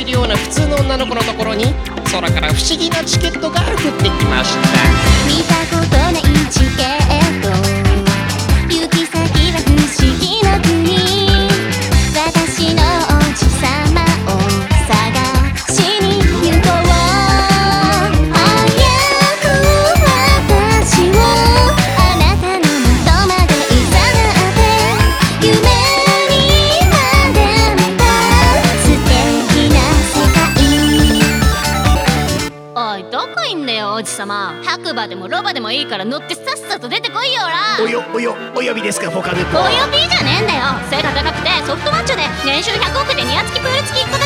いるような普通の女の子のところに空から不思議なチケットが降ってきました。王子様。白馬でもロバでもいいから乗ってさっさと出てこいよら。およおよお呼びですかポカヌコお呼びじゃねえんだよ。背が高くてソフトマッチョで年収100億でニヤ付きプール付きって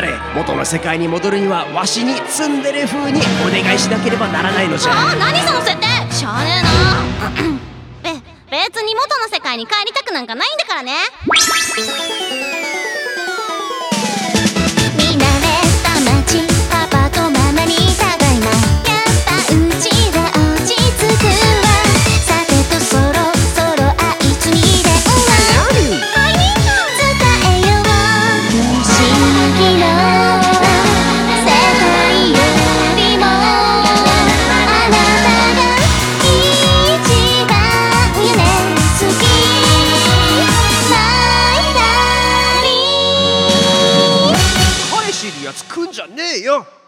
れ元の世界に戻るにはわしにツンデレ風にお願いしなければならないのじゃ。あ何その設定！しゃあねえな。べ別に元の世界に帰りたくなんかないんだからね。My darling 返しるやつ来んじゃねえよ。